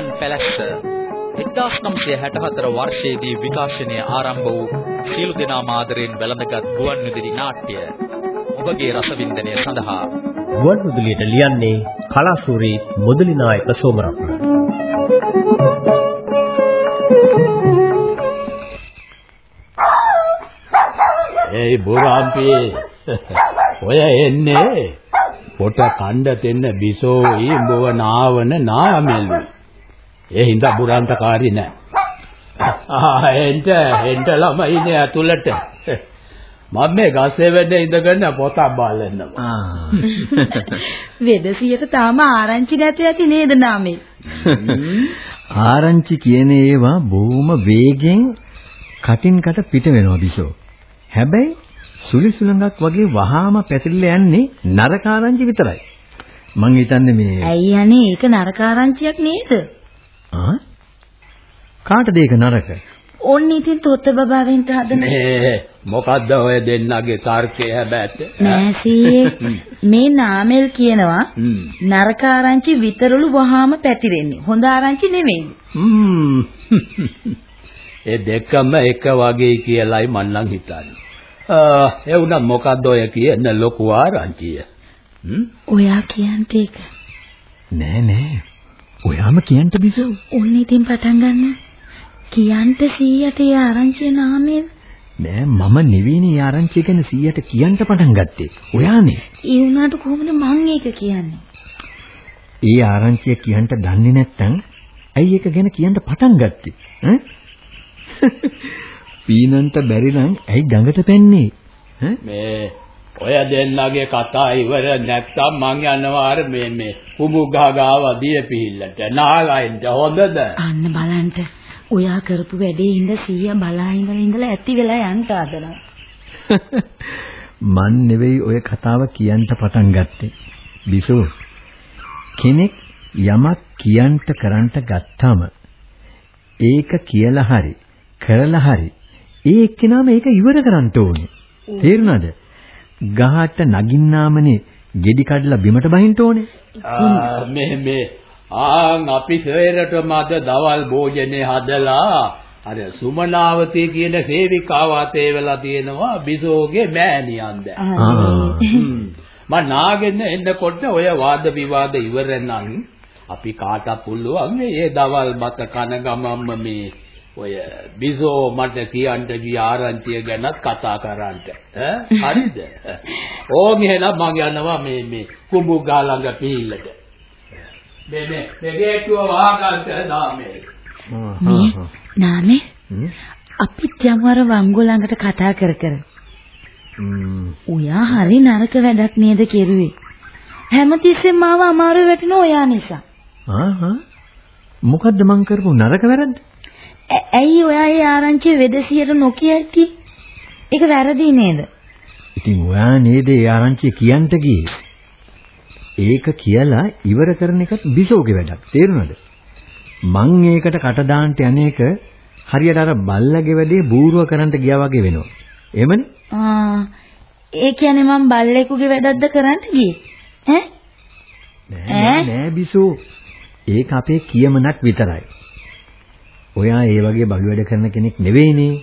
ගුවන් පැලැස්ස. 1964 වර්ෂයේදී විකාශනය ආරම්භ වූ සියලු දෙනා මාදරෙන් වැළඳගත් ගුවන් විදුලි නාට්‍ය ඔබගේ රසවින්දනය සඳහා. ගුවන් විදුලියට ලියන්නේ කලාසූරි මුදලි නායක සෝමරත්න. ඒයි බුරාම්පී ඔය එන්නේ පොට කණ්ඩ දෙන්න බිසෝයි උඹව නාවන නාමෙල්ලු ඒ හින්දා බුරාන්තකාරී නෑ. ආ එන්ට එන්ට ළමයිනේ ඇතුළට. මම මේ ගස්සේ වැඩ ඉඳගෙන පොතක් බලන්නවා වෙදසියට තාම ආරංචි නැති ඇති නේද නාමේ? ආරංචි කියන ඒවා බොහොම වේගෙන් කටින් කට පිට වෙනවා බිසෝ. හැබැයි සුලි සුලඟක් වගේ වහාම පැතිරලා යන්නේ නරකාරංචි විතරයි. මං හිතන්නේ මේ ඇයි අනේ? ඒක නරකාරංචියක් නේද? ආ කාටද ඒක නරක? ඕන්න ඉතින් තොත්ත බබාවෙන්ට හදන මේ මොකද්ද ඔය දෙන්නගේ තර්කය හැබැයි නෑ සීයේ මේ නාමල් කියනවා නරකාරංචි විතරලු වහාම පැතිරෙන්නේ හොඳ ආරංචි හ්ම් ඒ දෙකම එක වගේ කියලායි මන් නම් හිතන්නේ. ආ ඒ උනා මොකද්ද ඔය කියන ලොකු ආරංචිය? හ්ම්? ඔයා කියන්ට ඒක. නෑ නෑ. ඔයාම කියන්න බිසෝ. ඔන්න ඉතින් පටන් ගන්න. කියන්ට 100ට ඒ ආරංචිය නාමය නෑ මම නෙවෙයිනේ ඒ ආරංචිය ගැන 100ට කියන්න පටන් ගත්තේ. ඔයානේ. ඒ වුණාට කොහොමද මං ඒක කියන්නේ? ඒ ආරංචිය කියන්න දන්නේ නැත්නම් ඇයි ඒක ගැන කියන්න පටන් ගත්තේ? ඈ? පීනන්ට බැරි නම් ඇයි ගඟට පැන්නේ? මේ ඔය දෙන්නගේ කතා ඉවර නැත්තම් මං යනවා අර මේ මේ කුඹුගා ගාව දිය පිහිල්ලට නාලයින්ට හොඳද? අන්න බලන්න. ඔයා කරපු වැඩේ ඉඳ 100 බලා ඉඳලා ඉඳලා ඇති වෙලා යන්න හදනවා. මන් නෙවෙයි ඔය කතාව කියන්න පටන් ගත්තේ. බිසෝ කෙනෙක් යමක් කියන්ට කරන්ට ගත්තාම ඒක කියලා හරි කරලා හරි ඒ එක්කෙනාම ඒක ඉවර කරන්න ඕනේ. තේරුණාද? ගහට නගින්නාමනේ ගෙඩි කඩලා බිමට බහින්න ඕනේ. මේ මේ ආන් අපි සේරටම අද දවල් භෝජනේ හදලා අර සුමනාවතී කියන සේවිකාව අතේ වෙලා තියෙනවා බිසෝගේ මෑණියන් දැන්. මම නාගෙන එන්නකොට ඔය වාද විවාද ඉවර නම් අපි කාටත් පුළුවන් මේ දවල් මත කන ගමම්ම මේ ඔය බිසෝ මට කියන්න ගිය ආරංචිය ගැනත් කතා කරන්න. ඈ හරිද? ඕම් එහෙනම් මං යනවා මේ මේ කුඹුගා ළඟ පිහිල්ලට. මේ මේ මේ ගේට්ටුව වහගන්න නාමේ. මේ නාමේ අපිත් යමු අර වංගු ළඟට කතා කර කර. ඔයා හරි නරක වැඩක් නේද කෙරුවේ. හැමතිස්සෙම මාව අමාරු වැටෙන ඔයා නිසා. ආහා මොකද්ද මං කරපු නරක වැරද්ද? ඇයි ඔයා ඒ ආරංචිය වෙදසියට නොකිය ඇති? ඒක වැරදි නේද? ඉතින් ඔයා නේද ඒ ආරංචිය කියන්ට ගියේ? ඒක කියලා ඉවර කරන එකත් බිසෝගේ වැඩක්. තේරුණාද? මං ඒකට කට දාන්න යන එක හරියට අර බල්ලගේ වැඩේ බූරුව කරන්න ගියා වගේ වෙනවා. එහෙමනේ? ආ ඒ කියන්නේ මං බල්ලෙකුගේ වැඩක්ද කරන්න ගියේ? ඈ? නෑ නෑ බිසෝ. ඒක අපේ කියමනක් විතරයි. ඔයා ඒ වගේ බලු වැඩ කරන කෙනෙක් නෙවෙයිනේ.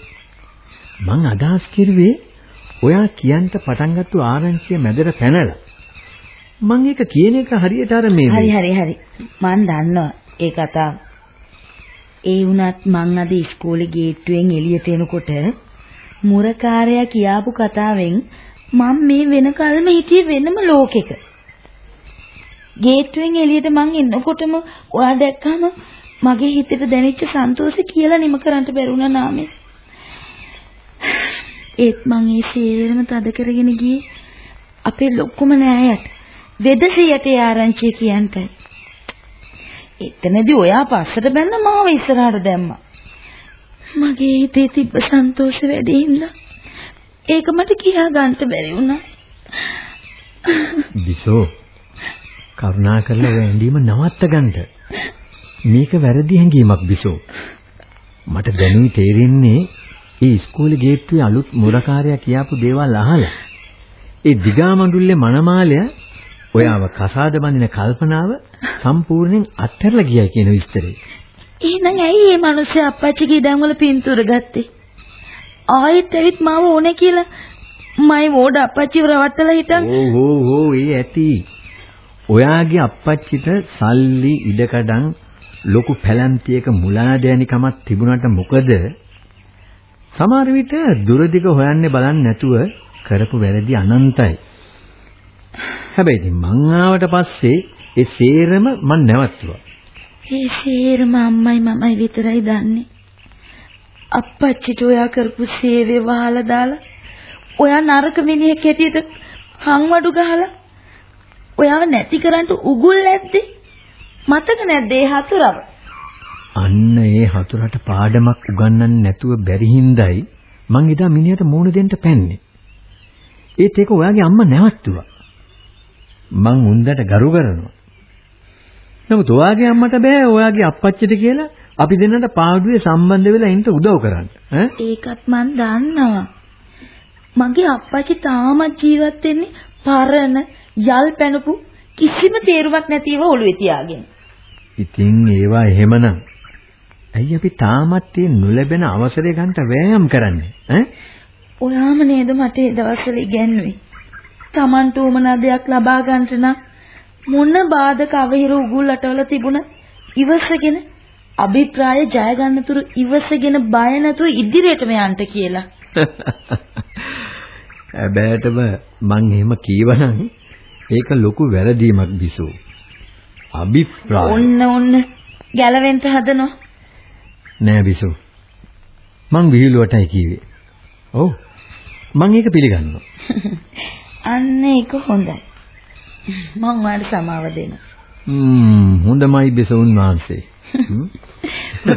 මං අදහස් කරුවේ ඔයා කියන්න පටන් ගත්තු ආරංචිය මැදට පැනලා. මං ඒක කියන එක හරියට අර මේ හරි හරි හරි. මං දන්නවා ඒ කතාව. ඒ වුණත් මං අද ඉස්කෝලේ ගේට්ටුවෙන් එළියට එනකොට මුරකාරයා කියාපු කතාවෙන් මම මේ වෙනකල්ම හිටියේ වෙනම ලෝකෙක. ගේට්ටුවෙන් එළියට මං එනකොටම ඔයා දැක්කම මගේ හිතට දැනෙච්ච සන්තෝෂය කියලා නිම කරන්න බැරුණා නාමේ. ඒත් මං ඒ සේරම තද කරගෙන ගියේ අපේ ලොකුම නෑයට වෙදසියට ආරංචිය කියන්ටයි. එතනදී ඔයා පස්සට බැන්න මාව ඉස්සරහට දැම්මා. මගේ හිතේ තිබ්බ සන්තෝෂ වැඩි හින්දා ඒක මට කියා ගන්න බැරි වුණා. බිසෝ කරුණා කරලා ඔය ඇඳීම නවත්ත ගන්න. මේක වැරදි හැඟීමක් බිසෝ. මට දැනුයි තේරෙන්නේ ඒ ඉස්කෝලේ ගේට්ටුවේ අලුත් මුරකාරයා කියාපු දේවල් අහලා. ඒ දිගා මඬුල්ලේ මනමාලය ඔයාව කසාද බඳින කල්පනාව සම්පූර්ණයෙන් අත්හැරලා ගියයි කියන විස්තරේ. එහෙනම් ඇයි මේ මිනිස්සු අප්පච්චිගේ ඉඩම් වල පින්තූර ගත්තේ? ආයෙත් ඇවිත් මාව ඕනේ කියලා මයි මෝඩ අප්පච්චිව රවට්ටලා හිටන් ඕ ඕ ඕ ඒ ඇති. ඔයාගේ අප්පච්චිට සල්ලි ඉඩකඩම් ලොකු පැලැන්තියක මුලාදෑනිකමක් තිබුණාට මොකද සමහර විට දුරදිග හොයන්නේ බලන්නේ නැතුව කරපු වැරදි අනන්තයි. හැබැයි ඉතින් මං ආවට පස්සේ ඒ සේරම මං නැවතුවා. ඒ සේරම අම්මයි මමයි විතරයි දන්නේ. අප්පච්චිට ඔයා කරපු සේවය වහලා දාලා ඔයා නරක මිනිහෙක් හැටියට හංවඩු ගහලා ඔයාව නැති කරන්න උගුල් නැද්දේ? මතක නැද්ද ඒ හතුරව? අන්න ඒ හතුරට පාඩමක් උගන්වන්න නැතුව බැරි හින්දායි මං එදා මිනිහට මූණ දෙන්න පැන්නේ. ඒත් ඒක ඔයාගේ අම්මා නැවතුවා. මං උන්දට ගරු කරනවා. නමුත් ඔයාගේ අම්මට බෑ ඔයාගේ අප්පච්චිට කියලා අපි දෙන්නට පාඩුවේ සම්බන්ධ වෙලා ඉන්න උදව් කරන්න. ඈ ඒකත් මන් දන්නවා. මගේ අප්පච්චි තාමත් ජීවත් වෙන්නේ පරණ යල් පැනපු කිසිම තේරුමක් නැතිව ඔළුවේ තියාගෙන. ඉතින් ඒවා එහෙමනම් ඇයි අපි තාමත් මේ නොලැබෙන අවසරය ගන්නට වෑයම් කරන්නේ ඈ ඔයාම නේද මට ඒ දවස්වල ඉගැන්වුවේ. Tamanට උමනා දෙයක් ලබා ගන්නට නම් මොන බාධක අවහිර උගුල් අටවල තිබුණ ඉවසගෙන අභිප්‍රාය ජය ගන්නතුරු ඉවසගෙන බය නැතුව ඉදිරියටම යන්න කියලා. හැබැයිටම මං එහෙම කීවනම් ඒක ලොකු වැරදීමක් බිසෝ. අභිප්‍රාය. ඔන්න ඔන්න ගැලවෙන්න හදනවා. නෑ බිසෝ. මං විහිළුවටයි කිව්වේ. ඔව්. මං ඒක පිළිගන්නවා. අන්න ඒක හොඳයි. මං ඔයාලට සමාව දෙනවා. ම්ම් හොඳමයි බිසෝන් වහන්සේ.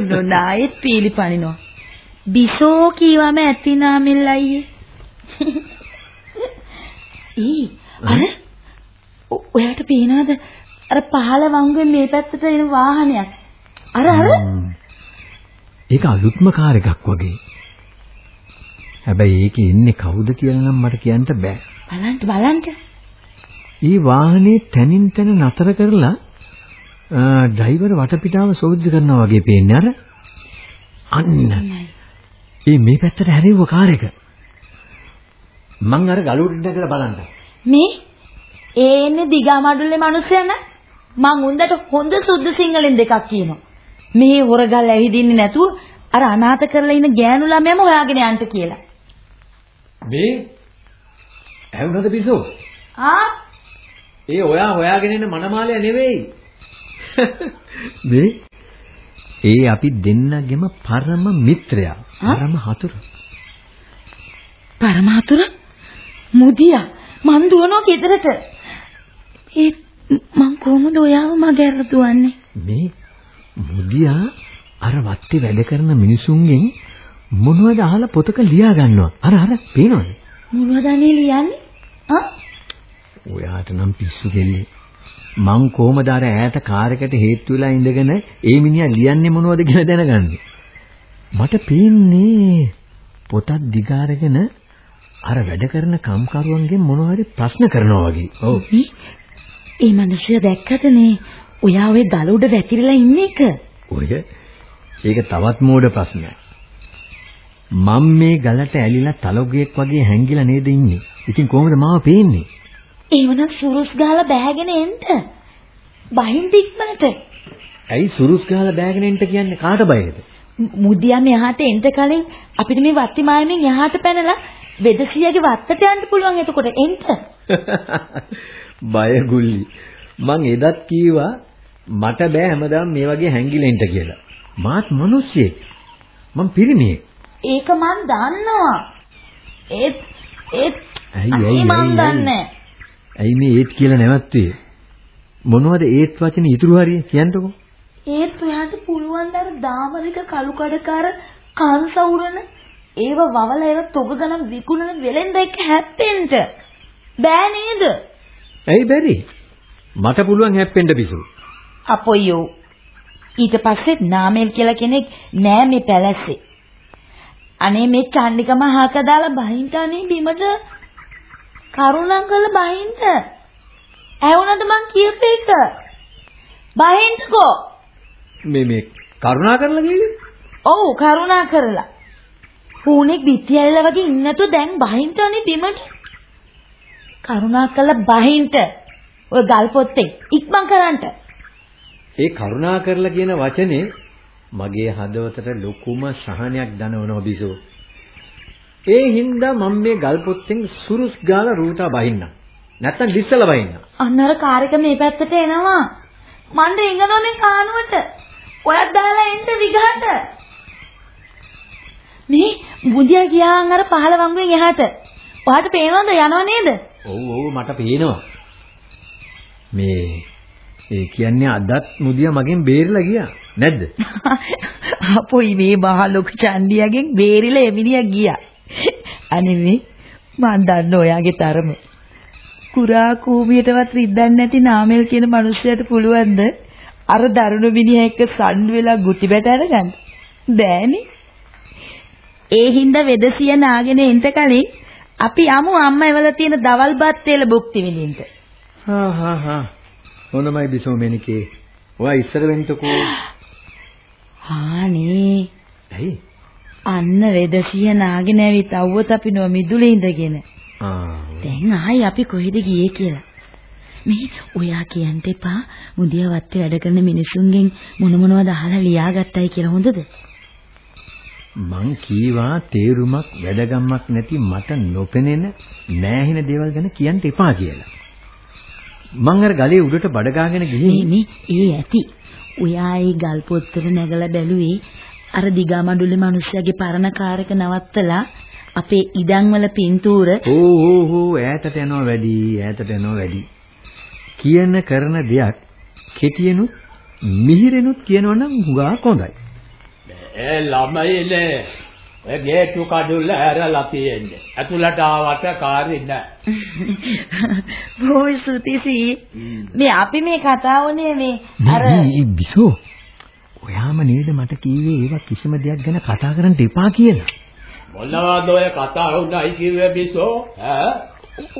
නොනායෙත් පීලි පනිනවා. බිසෝ කීවම ඇති නාමෙල් අයියේ. ඊ අර ඔයාට පේනවද අර පහළ වංගුවෙන් මේ පැත්තට එන වාහනයක්. අර අර ඒක අලුත්ම කාර් එකක් වගේ. හැබැයි ඒකේ ඉන්නේ කවුද කියලා නම් මට කියන්න බෑ. බලන්න බලන්න. ඊ වාහනේ තනින් තන නතර කරලා ඩ්‍රයිවර් වටපිටාව සෝදිද කරනවා වගේ පේන්නේ අර. අන්න. ඒ මේ පැත්තට හැරෙව්ව කාර් එක. මං අර ගලුඩ නැගලා බලන්න. මේ ඒන්නේ දිගමඩුල්ලේ මිනිස්සයා න මං උන්දට හොඳ සුද්ධ සිංහලෙන් දෙකක් කියනවා. මේ හොරගල් ඇවිදින්නේ නැතුව අර අනාථ කරලා ඉන්න ගෑනු ළමයාම හොයාගෙන යන්න කියලා. මේ ඇහුනද බිසෝ? ආ ඒ ඔයා හොයාගෙන ඉන්න මනමාලය නෙවෙයි. මේ ඒ අපි දෙන්නගෙම පරම මිත්‍රයා. පරම හතුර. පරමාතුර මුදියා මං දුවනවා ගෙදරට. ඒ මං කොහොමද ඔයාව මගහැර දුවන්නේ? මේ මුදියා අර වත්තේ වැඩ කරන මිනිසුන්ගෙන් මොනවද අහලා පොතක ලියා ගන්නවා. අර අර පේනවද? මොනවද අනේ ලියන්නේ? ආ ඔයාට නම් පිස්සු කෙල්ලේ. මං කොහමද අර ඈත කාර් එකට හේතු වෙලා ඉඳගෙන ඒ මිනිහා ලියන්නේ මොනවද කියලා දැනගන්නේ. මට පේන්නේ පොතක් දිගාරගෙන අර වැඩ කරන කම්කරුවන්ගෙන් මොනවා හරි ප්‍රශ්න කරනවා වගේ. ඔව්. ඒ මිනිස්සයා දැක්කද නේ? ඔයා ওই ගල උඩ වැතිරලා ඉන්න එක. ඔය ඒක තවත් මෝඩ ප්‍රශ්නයක්. මම මේ ගලට ඇලිලා තලොගියෙක් වගේ හැංගිලා නේද ඉන්නේ. ඉතින් කොහොමද මාව පේන්නේ? ඒවනම් සුරුස් ගහලා බෑගෙන එන්න. බහින් ඉක්මනට. ඇයි සුරුස් ගහලා බෑගෙන එන්න කියන්නේ කාට බයද? මුදියා මෙහාට එන්න කලින් අපිට මේ වත්ති මායමින් එහාට පැනලා වෙදසියගේ වත්තට යන්න පුළුවන් එතකොට එන්න. බය ගුල්ලි. මං එදත් කීවා මට බෑ හැමදාම මේ වගේ හැංගිලා ඉන්න කියලා. මාත් මිනිස්සෙක්. මං පිරිමියෙක්. ඒක මන් දන්නවා. ඒත් ඒත් ඇයි ඇයි දන්නේ. ඇයි මේ ඒත් කියලා නැවතුවේ? මොනවද ඒත් වචනේ ඉතුරු හරිය කියන්නකෝ. ඒත් ඔයාට පුළුවන් දර දාමරික කළු කඩකාර කන් සවුරන ඒව වවල ඒව තොග ගණන් විකුණන වෙලෙන්ද එක්ක හැප්පෙන්න. බෑ නේද? ඇයි බැරි? මට පුළුවන් හැප්පෙන්න පිසු. අපොයෝ. ඊට පස්සේ නාමල් කියලා කෙනෙක් නෑ මේ පැලැස්සේ. අනේ මේ චන්නිකම හාක දාලා බහින්ට අනේ බිමට කරුණා කරලා බහින්ට. ඇහුණද මං කියපු එක? බහින්නකෝ. මේ මේ කරුණා කරලා කිව්වේ? ඔව් කරුණා කරලා. පූණෙක් පිටියල්ල වගේ ඉන්නතු දැන් බහින්නනේ බිමට. කරුණා කළා බහින්ට. ඔය ගල් පොත්තේ ඉක්මන් කරන්ට. ඒ කරුණා කරලා කියන වචනේ මගේ හදවතට ලොකුම සහනයක් දනවනවා බිසෝ. ඒ හින්දා මම මේ ගල් පොත්තෙන් සුරුස් ගාලා රූටා බහින්න. නැත්තම් ලිස්සලා බහින්න. අන්න අර කාර් එක මේ පැත්තට එනවා. මන් රිංගනවා මේ කානුවට. ඔයත් දාලා එන්න විගහට. මේ බුදියා ගියාන් අර පහළ වංගුවෙන් එහාට. ඔයාට පේනවද යනව නේද? ඔව් ඔව් මට පේනවා. මේ ඒ කියන්නේ අදත් මුදියා මගෙන් බේරිලා ගියා. නැද්ද? අපොයි මේ මහ ලොකු චන්දියාගෙන් බේරිලා එමිනියා ගියා. අනේ මන් දන්න ඔයාගේ තරම. කුරා කූඹියටවත් රිද්දන්නේ නැති නාමල් කියන මිනිස්සයාට පුළුවන්ද අර දරුණු මිනිහා එක්ක සම්ඩු වෙලා ගුටි බැට අරගන්න? බෑනේ. ඒ හින්දා වෙදසිය නාගෙන එන්න කලින් අපි යමු අම්මා එවලා තියෙන දවල් බත් තෙල භුක්ති විඳින්න. හා හා හා. හොඳමයි බිසෝ මෙනිකේ. ඔයා ඉස්සර වෙන්නකෝ. හානේ. ඇයි? අන්න වෙදසිය නාගෙන ඇවිත් අවුවත් අපි නො මිදුලේ ඉඳගෙන. ආ. දැන් ආයි අපි කොහෙද ගියේ කියලා. මේ ඔයා කියන්න එපා මුදියා වත්තේ වැඩ කරන මිනිසුන්ගෙන් මොන මොනවද අහලා ලියාගත්තයි කියලා හොඳද? මං කීවා තේරුමක් වැඩගම්මක් නැති මට නොපෙනෙන නෑහෙන දේවල් ගැන කියන්න එපා කියලා. මං අර ගලේ උඩට බඩ ගාගෙන මේ ගිහින් මේ ඒ ඇති. ඔයා ඒ ගල් පොත්තට නැගලා බැලුවේ අර දිගමඩුල්ලේ මිනිස්සයාගේ පරණ කාර් එක නවත්තලා අපේ ඉඩම් වල පින්තූර ඕ ඕ ඕ ඈතට යනවා වැඩි ඈතට යනවා වැඩි. කියන කරන දෙයක් කෙටියෙනුත් මිහිරෙනුත් කියනවනම් හුඟක් හොඳයි. ඒ ළමයිනේ ඔය ගේට්ටු කඩුල්ල ඇරලා තියෙන්නේ. ඇතුළට ආවට කාරේ නැහැ. බොහොම ස්තුතියි. මේ අපි මේ කතාවනේ මේ අර බිසෝ ඔයාම නේද මට කිව්වේ ඒවා කිසිම දෙයක් ගැන කතා කරන්න එපා කියලා. මොනවද ඔය කතා වුණයි කිව්වේ බිසෝ? ඈ?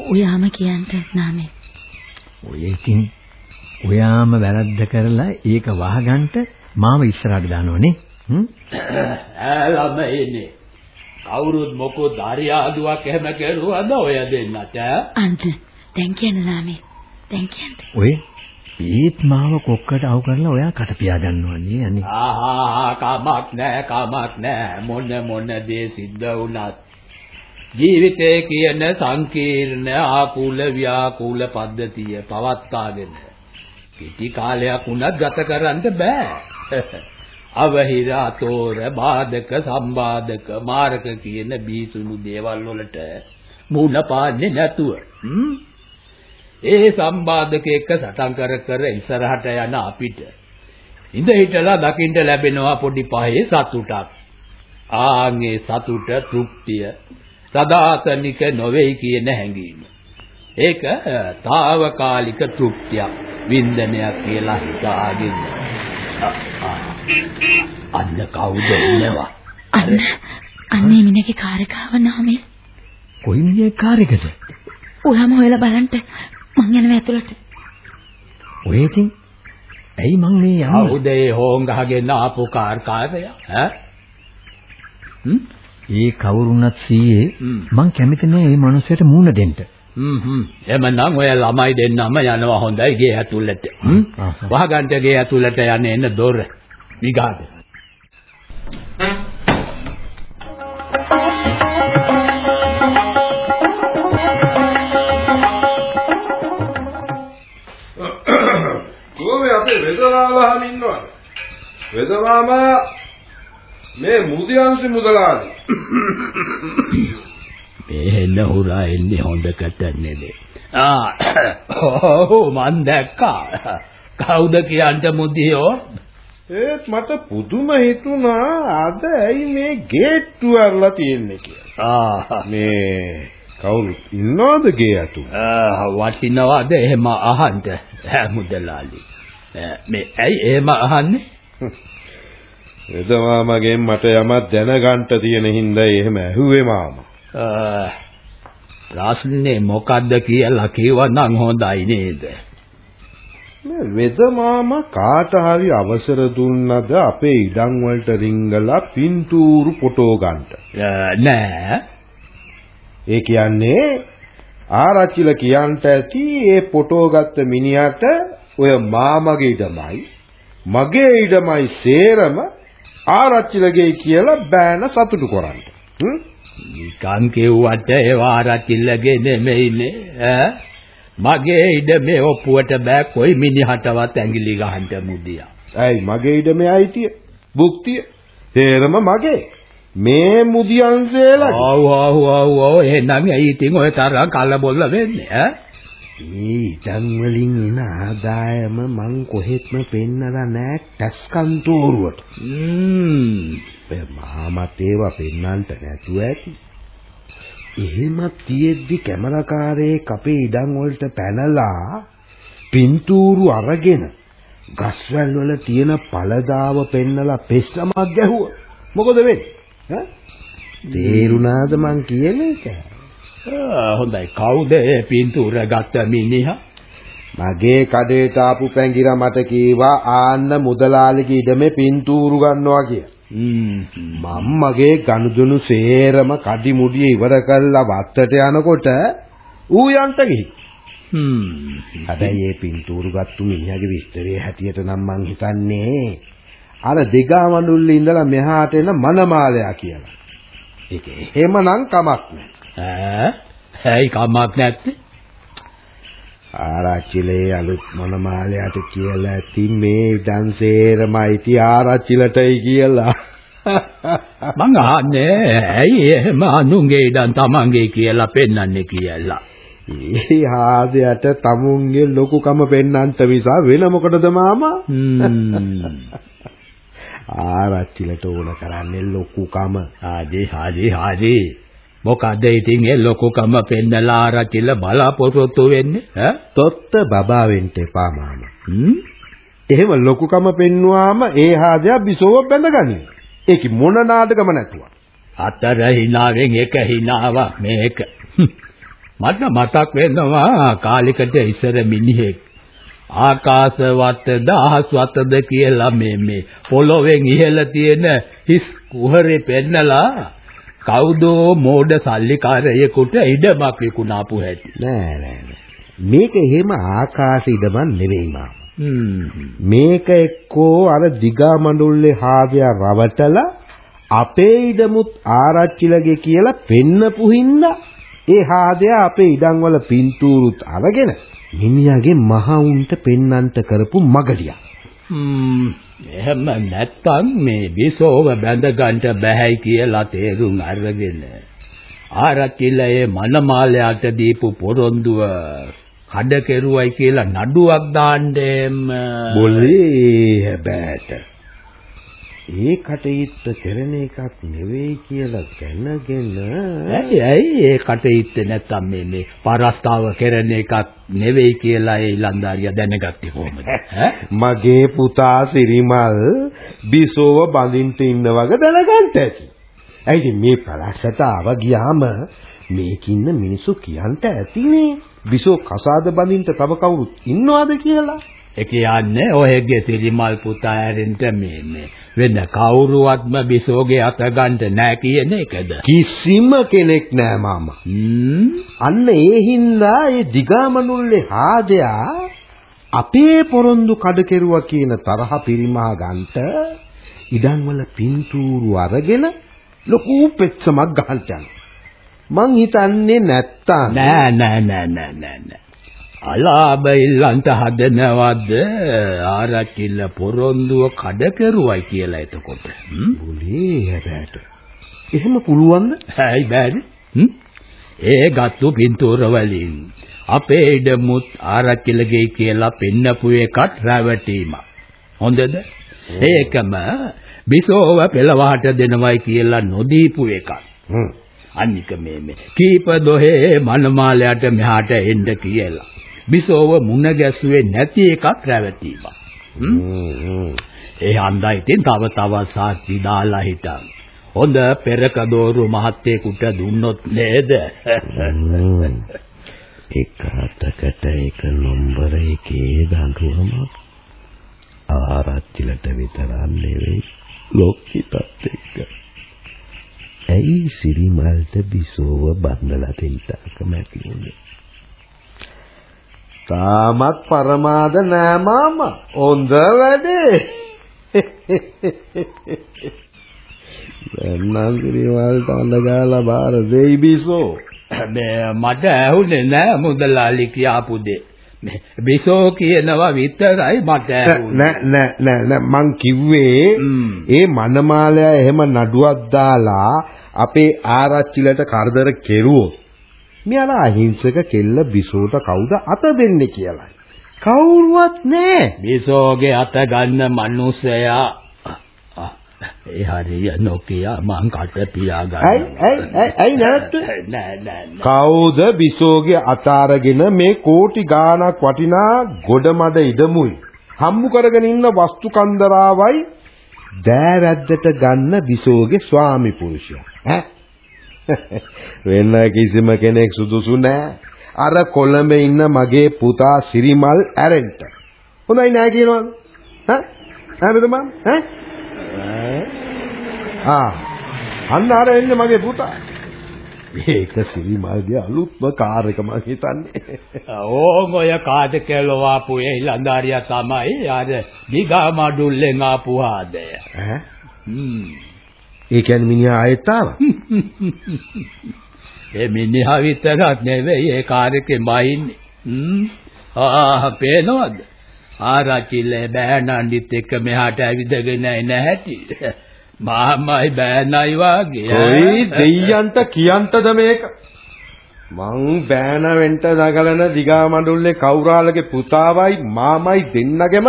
ඔයාම කියන්න නාමේ. ඔය ඉතින් ඔයාම වැරද්ද කරලා ඒක වහගන්න මාව ඉස්සරහට දානවනේ. හ්ම්? ඈ ළමයිනේ. කවුරුත් මොකෝ දරියාදුවක් එහෙම කරුවද ඔය දෙන්නට? අන්ත දැන් කියන්න නාමේ. දැන් කියන්න. ඔය ඒත් මාව කොක්කට අවු කරලා ඔයා කට පියා ගන්නවනේ අනේ. ආහා කමක් නැහැ කමක් නැහැ මොන මොන දේ සිද්ධ වුණත් ජීවිතේ කියන සංකීර්ණ ආකූල ව්‍යාකූල පද්ධතිය පවත්වාගෙන කිටි කාලයක් වුණත් ගත කරන්න බෑ අවහිරාතෝර බාධක සම්බාධක මාරක කියන බීසුණු දේවල් වලට මුණ පාන්නේ නැතුව හ්ම්? ඒ සම්බාධක එක්ක සටන් කර කර ඉස්සරහට යන අපිට ඉඳ හිටලා දකින්න ලැබෙනවා පොඩි පහේ සතුටක්. ආන්ගේ සතුට තෘප්තිය සදාතනික නොවේයි කියන හැඟීම. ඒක తాවකාලික තෘප්තියක් වින්දනයක් කියලා හිතාගෙන. අන්න කවුද ඉන්නවා? අන්න අන්නේ මිනිහගේ කාර්යකාව නාමේ. කොයි මිනිහේ කාර් එකද? ඔයාම හොයලා බලන්න මං යනවා ඇතුළට. ඔය ඉතින් ඇයි මං මේ යන්නේ? කවුද ඒ හොංගහගෙන ආපු කාර්කාරය? ඈ? හ්ම්? ඒ කවුරුණත් සීයේ. මං කැමති නෑ මේ මනුස්සයට මූණ දෙන්න. හ්ම් හ්ම් එමනම් ඔය ළමයි දෙන්නම යනවා හොඳයි ගේ ඇතුළට හ්ම්. වහගන්ට ගේ ඇතුළට යන්න එන්න දොර විගාද කොහොමද අපේ වෙදමාලා ඉන්නවද? වෙදමාමා මේ මුදියන්සි මුදලාලි. එහෙන්න හුරා එන්නේ හොඳකට නෙලේ ආ ඔව් මන් දැක්කා කවුද කියන්ට මුදියෝ ඒත් මට පුදුම හිතුණා අද ඇයි මේ ගේට්ටු අරලා තියෙන්නේ කියලා. ආ මේ කවුරුත් ඉන්නවද ගේ? ආ, වටිනවද එහෙම අහන්න මුදලාලි මේ ඇයි එහෙම අහන්නේ වෙදමාමගෙන් මට යමක් දැනගන්න තියෙන හින්දා එහෙම ඇහුවේ මාමා. ආ, ප්‍රශ්නේ මොකද්ද කියලා කිව්වනම් හොඳයි නේද වෙද මාමා කාට හරි අවසර දුන්නද අපේ ඉඩම් වලට රිංගලා පින්තූරු ෆොටෝ ගන්නට? නෑ. ඒ කියන්නේ ආරච්චිල කියන්ට ඇති ඒ ෆොටෝ ගත්ත මිනිහට ඔය මාමගේ ඉඩමයි මගේ ඉඩමයි සේරම ආරච්චිලගේ කියලා බෑන සතුටු කරන්න. හ්ම්? නිකන් කෙව්වට ඒවා ආරච්චිල්ලගේ නෙමෙයිනේ ඈ මගේ ඉඩමේ ඔප්පුවට බෑ කොයි මිනිහටවත් ඇඟිලි ගහන්න මුදියා ඇයි මගේ ඉඩමේ අයිතිය? භුක්තිය? තේරම මගේ. මේ මුදියන්සේලා ආව් ආව් ආව් ආව් එහෙනම් ඇයි ඉතින් ඔය තරම් කලබල වෙන්නේ ඈ මේ ඉඩම් වලින් එන ආදායම මං කොහෙත්ම පෙන්නලා නෑ ටැක්ස් කන්තෝරුවට. ම්ම් ඔය මාමත් ඒවා පෙන්නන්නට නැතුව ඇති. එහෙමත් තියෙද්දි කැමරාකාරයෙක් අපේ ඉඩම් වලට පැනලා පින්තූරු අරගෙන ගස්වැල් වල තියෙන පළදාව පෙන්නලා පෙස්ටමක් ගැහුවා. මොකද වෙන්නේ? ඈ? තේරුණාද මං කියන එක? හොඳයි කවුද ඒ පින්තූර ගත්ත මිනිහා මගේ කඩේට ආපු පැංගිරා මට කීවා ආන්න මුදලාලිගේ ඉඩමේ පින්තූරු ගන්නවා කියලා. ම්ම් මම මගේ ගනුදෙනු සේරම කඩි මුඩිය ඉවර කරලා වත්තට යනකොට ඌ යන්ට ගිහින්. හ්ම් හැබැයි මේ පින්තූරු ගත්තු මිනිහාගේ විස්තරය හැටියට නම් මං හිතන්නේ අර දෙගා වඳුල්ලේ ඉඳලා මෙහාට එන මනමාලයා කියලා. ඒක එහෙමනම් කමක් නැහැ. ඈ ඇයි කමක් නැත්තේ ආරච්චිලේ අලුත් මනමාලයාට කියලා ඇති මේ ඩන්සේරමයිති ආරච්චිලටයි කියලා. මං අහන්නේ ඇයි එහෙම අනුන්ගේ ඉඩම් තමන්ගේ කියලා පෙන්වන්නේ කියලා ඒ ආදයට තමුන්ගේ ලොකුකම පෙන්නන්ට විසා වෙන මොකටද මාමා? ආරච්චිලට ඕන කරන්නේ ලොකුකම. හරි හරි හරි මොකද ඉතින් ඒ ලොකුකම පෙන්නලා ආරචිල බලාපොරොත්තු වෙන්නේ ඈ තොත්ත බබා වෙන්න එපා මාමා. හ්ම් එහෙම ලොකුකම පෙන්නුවාම ඒ ආදයා බිසෝව බැඳගනියි. ඒක මොන නාටකම නැතුව. අතර හිනාවෙන් එක හිනාවක් මේක මට මතක් වෙනවා කාලිකට ඉස්සර මිනිහෙක් ආකාශ වත්තද අහස් වත්තද කියලා මේ මේ පොළොවෙන් ඉහළ තියෙන හිස් කුහරේ පෙන්නලා කවුදෝ මෝඩ සල්ලිකාරයෙකුට ඉඩමක් විකුණාපු හැටි. නෑ නෑ. මේක එහෙම ආකාශ ඉදමන් නෙවෙයි. මේක එක්කෝ අර දිගා මඬුල්ලේ හාදයා රවටලා අපේ ඉඩමුත් ආරච්චිලගේ කියලා පෙන්නපු හින්දා ඒ හාදයා අපේ ඉඩම් වල පින්තූරුත් අරගෙන මිනිහාගේ මහ උන්ට පෙන්නන්ට කරපු මගඩියා. හ්ම්. එහෙම නැත්තම් මේ විසෝව බැඳ ගන්න බෑයි කියලා තේරුම් අරගෙන ආරච්චිලයේ මනමාලයට දීපු පොරොන්දුව කඩ කෙරුවයි කියලා නඩුවක් දාන්නෙම බොලේ හැබෑට. ඒ කටයුත්ත කරන එකක් නෙවෙයි කියලා දැනගෙන ඇයි ඇයි ඒ කටයුත්ත නැත්තම් මේ මේ පරස්තාව කරන එකක් නෙවෙයි කියලා ඒ ඉලන්දාරියා දැනගත්තේ කොහොමද මගේ පුතා සිරිමල් බිසෝව බඳින්න ඉන්න වගේ දැනගන්න ඇති. ඇයි මේ පළස්සට ආව ගියාම මේකින්න මිනිස්සු කියන්ට ඇතිනේ. බිසෝ කසාද බඳින්න තව කවුරුත් ඉන්නවද කියලා. ඒ කියන්නේ ඔයගේ සිරිමල් පුතා ඇරෙන්න මේ වෙන කවුරුවත්ම බිසෝගේ අත ගන්න නෑ කියන එකද කිසිම කෙනෙක් නෑ මාමා. අන්න ඒ හින්දා ඒ දිගාමනුල්ලේ හාදයා අපේ පොරොන්දු කඩ කෙරුවා කියන තරහ පිරිමහා ගන්නට ඉඩම් වල පින්තූරු අරගෙන ලොකු පෙත්සමක් ගහන්න යනවා. මං හිතන්නේ නැත්තම් නෑ නෑ නෑ නෑ නෑ අලාභ ඉල්ලන්ට හදනවද? ආරච්චිල පොරොන්දුව කඩ කෙරුවයි කියලා එතකොට. බුලේ හැබැට. එහෙම පුළුවන්ද? ඇයි බෑනේ? ඒ ගත්තු පින්තූර වලින් අපේ ඉඩමුත් ආරච්චිලගේ කියලා පෙන්නපු එකත් රැවටීමක්. හොඳද? ඒකම බිසෝව පෙළවහට දෙනවයි කියලා නොදීපු එකක්. අනික මේ මේ කීප දොහේ මනමාලයට මෙහාට එන්න කියලා බිසෝව මුණ ගැසුවේ නැති එකක් රැවටීමක්. ඒ හන්දා ඉතින් තව තවත් සාක්ෂි දාලා හිටන්. හොඳ පෙරක දෝරු මහත්තයෙකුට දුන්නොත් නේද? එක අතකට එක නම්බර එකේ දඬුවම ආරච්චිලට විතරක් නෙවෙයි ලොක්කිටත් එක්ක. ඇයි සිරිමල්ට බිසෝව බඳලා දෙන්න කැමති උනේ? තාමත් පරමාද නෑ මාමා. හොඳ වැඩේ. දැන් සිරිමල්ට අඳගාලා බාර දෙයි බිසෝ. මේ මට ඇහුනේ නෑ මුදලාලි කියාපු දේ. මේ බිසෝ කියනවා විතරයි මට ඇහුනේ. නෑ නෑ නෑ නෑ මං කිව්වේ. ඒ මනමාලයා එහෙම නඩුවක් දාලා අපේ ආරච්චිලට කරදර කෙරුවොත් මෙයාලා අහිංසක කෙල්ල බිසෝට කවුද අත දෙන්නේ කියලායි. කවුරුවත් නෑ. බිසෝගේ අත ගන්න මිනිසයා ඒ හරිය නොකිය මං කට පියාගන්න. ඇයි ඇයි ඇයි නැත්තේ? නෑ නෑ. කවුද බිසෝගේ අතාරගෙන මේ කෝටි ගාණක් වටිනා ගොඩමඩ ඉදමුයි හම්බු කරගෙන ඉන්න වස්තු කන්දරාවයි දෑවැද්දට ගන්න බිසෝගේ ස්වාමි පුරුෂයා ඈ වෙන කිසිම කෙනෙක් සුදුසු නෑ. අර කොළඹ ඉන්න මගේ පුතා සිරිමල් ඇරෙන්න හොඳයි නෑ කියනවද ඈ? නේද මම ඈ? ආ. අන්න අර එන්නේ මගේ පුතා. ඒක සිරිමල්ගේ අලුත්ම කාර් එක මං හිතන්නේ. ඕන් ඔය කාට කෙලවාපු ඒ ලන්දාරියා තමයි අර දිගා මඩුල්ලෙන් ආපු ආදය. ඈ? හ්ම්. ඒ කියන්නේ මිනිහා ආයෙත් ආවා. ඒ මිනිහා විතරක් නෙවෙයි ඒ කාර් එකේ බයින්නේ. හ්ම්. ආ පේනවද? ආරචිල්ලේ බෑනන්දිත් එක්ක මෙහාට ඇවිදගෙන එන හැටි. මාමයි බෑනයි වාගේ. කොයි දෙයයන්ට කියන්ටද මේක? මං බෑන වෙන්න නගලන දිගා මඬුල්ලේ කෞරාලගේ පුතාවයි මාමයි දෙන්නගෙම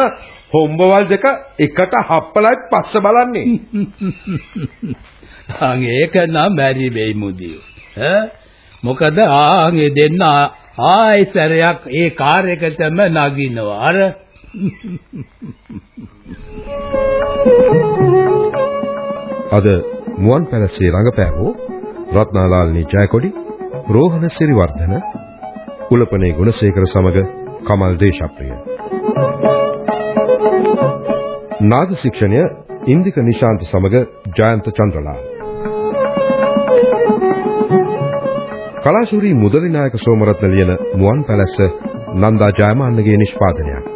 හොම්බවල් දෙක එකට හප්පලයි පස්ස බලන්නේ. අන් ඒක නම් බැරි වෙයි මුදියෝ. ඈ මොකද ආන්ගේ දෙන්න ආයිසරයක් ඒ කාර් එකටම නගිනවා. අර අද මුවන් පැලසේ රංගපෑවෝ රත්නාලාල්නී ජයකොඩි, රෝහණ සිරිවර්ධන, උලපනේ ගුණසේකර සමග කමල් දේශප්‍රිය. නාද ශික්ෂණය ඉන්දික නිශාන්ත සමග ජයන්ත චන්ද්‍රලාල්. කලාශූරී මුදලිනායක සෝමරත්න ලියන මුවන් පැලස්ස නන්දා ජයමාන්නගේ නිෂ්පාදනයක්.